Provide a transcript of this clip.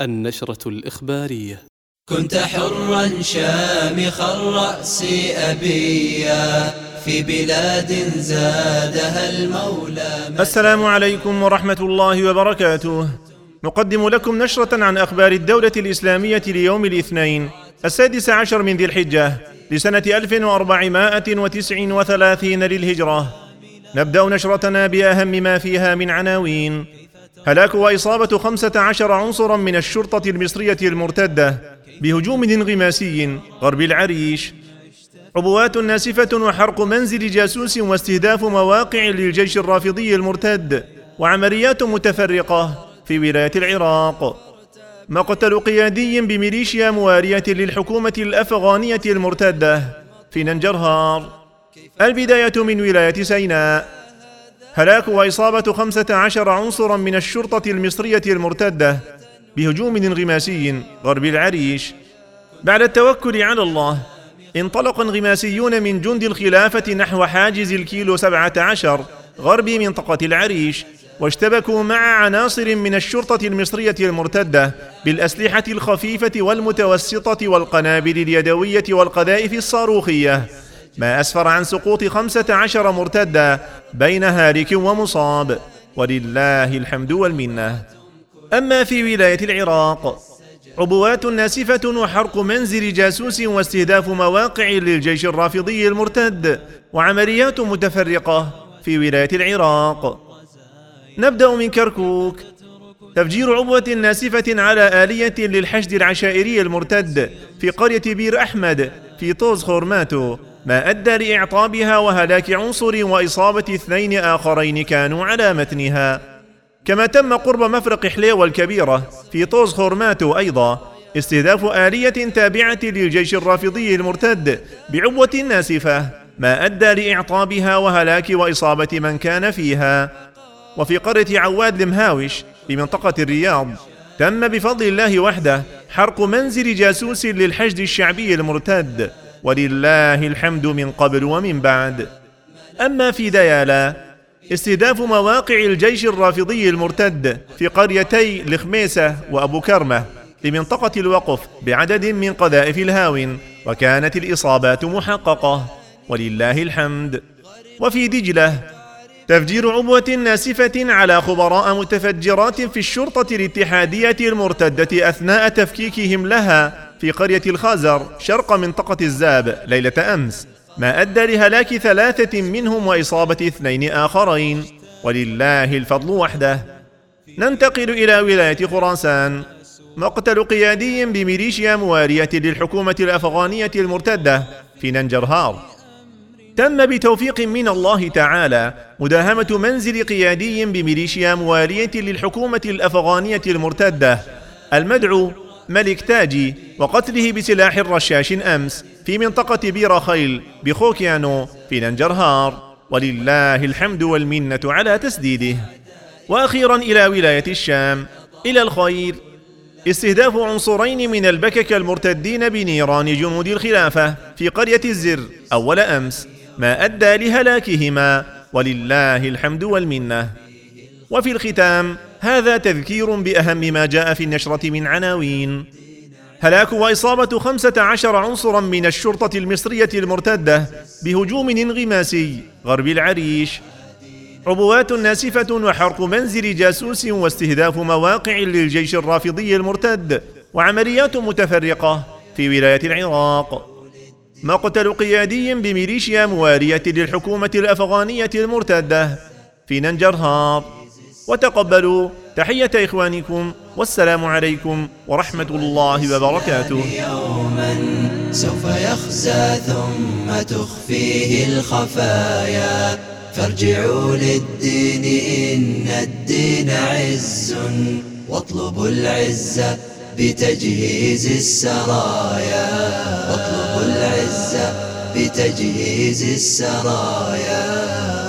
النشرة الإخبارية. كنت حرا شامخ الرأس أبيا في بلاد زادها المولى السلام عليكم ورحمة الله وبركاته. نقدم لكم نشرة عن أخبار الدولة الإسلامية ليوم الاثنين السادس عشر من ذي الحجة لسنة 1439 للهجرة نبدأ نشرتنا بأهم ما فيها من عناوين هلاك وإصابة خمسة عشر عنصرا من الشرطة المصرية المرتدة بهجوم انغماسي غرب العريش. عبوات ناسفة وحرق منزل جاسوس واستهداف مواقع للجيش الرافضي المرتد وعمليات متفرقة في ولاية العراق. مقتل قيادي بميليشيا موارية للحكومة الأفغانية المرتدة في ننجرهار. البداية من ولاية سيناء. هلاك وإصابة خمسة عشر عنصرا من الشرطة المصرية المرتدة بهجوم انغماسي غرب العريش. بعد التوكل على الله انطلق انغماسيون من جند الخلافة نحو حاجز الكيلو سبعة عشر غرب منطقة العريش واشتبكوا مع عناصر من الشرطة المصرية المرتدة بالأسلحة الخفيفة والمتوسطة والقنابل اليدوية والقذائف الصاروخية. ما أسفر عن سقوط خمسة عشر مرتدة بين هالك ومصاب ولله الحمد والمنة. أما في ولاية العراق عبوات ناسفة وحرق منزل جاسوس واستهداف مواقع للجيش الرافضي المرتد وعمليات متفرقة في ولاية العراق. نبدأ من كركوك. تفجير عبوة ناسفة على آلية للحشد العشائري المرتد في قرية بير أحمد في طوز خورماتو ما أدى لإعطابها وهلاك عنصر وإصابة اثنين آخرين كانوا على متنها. كما تم قرب مفرق حليوة الكبيرة في طوز خورماتو أيضا استهداف آلية تابعة للجيش الرافضي المرتد بعبوة ناسفة. ما أدى لإعطابها وهلاك وإصابة من كان فيها. وفي قرية عواد المهاوش في منطقة الرياض تم بفضل الله وحده حرق منزل جاسوس للحشد الشعبي المرتد. ولله الحمد من قبل ومن بعد. أما في ديالا استهداف مواقع الجيش الرافضي المرتد في قريتي الخميسة وأبو كرمة لمنطقة الوقف بعدد من قذائف الهاون وكانت الإصابات محققة ولله الحمد. وفي دجلة تفجير عبوة ناسفة على خبراء متفجرات في الشرطة الاتحادية المرتدة أثناء تفكيكهم لها في قرية الخازر شرق منطقة الزاب ليلة أمس ما أدى لهلاك ثلاثة منهم وإصابة اثنين آخرين. ولله الفضل وحده. ننتقل إلى ولاية خراسان. مقتل قيادي بميليشيا موارية للحكومة الأفغانية المرتدة في ننجرهار. تم بتوفيق من الله تعالى مداهمة منزل قيادي بميليشيا موالية للحكومة الأفغانية المرتدة المدعو ملك تاجي وقتله بسلاح رشاش أمس في منطقة بير خيل بخوكيانو في ننجرهار. ولله الحمد والمنة على تسديده. وأخيرا إلى ولاية الشام إلى الخير. استهداف عنصرين من البكك المرتدين بنيران جنود الخلافة في قرية الزر أول أمس ما أدى لهلاكهما. ولله الحمد والمنة. وفي الختام هذا تذكير بأهم ما جاء في النشرة من عناوين. هلاك وإصابة خمسة عشر عنصرا من الشرطة المصرية المرتدة بهجوم انغماسي غرب العريش. عبوات ناسفة وحرق منزل جاسوس واستهداف مواقع للجيش الرافضي المرتد وعمليات متفرقة في ولاية العراق. مقتل قيادي بميليشيا موارية للحكومة الأفغانية المرتدة في ننجرهار. وتقبلوا. تحية إخوانكم والسلام عليكم ورحمة الله وبركاته. يوما سوف يخزى ثم تخفيه الخفايا. فارجعوا للدين إن الدين عز واطلبوا العزة بتجهيز السرايا. واطلبوا العزة بتجهيز السرايا.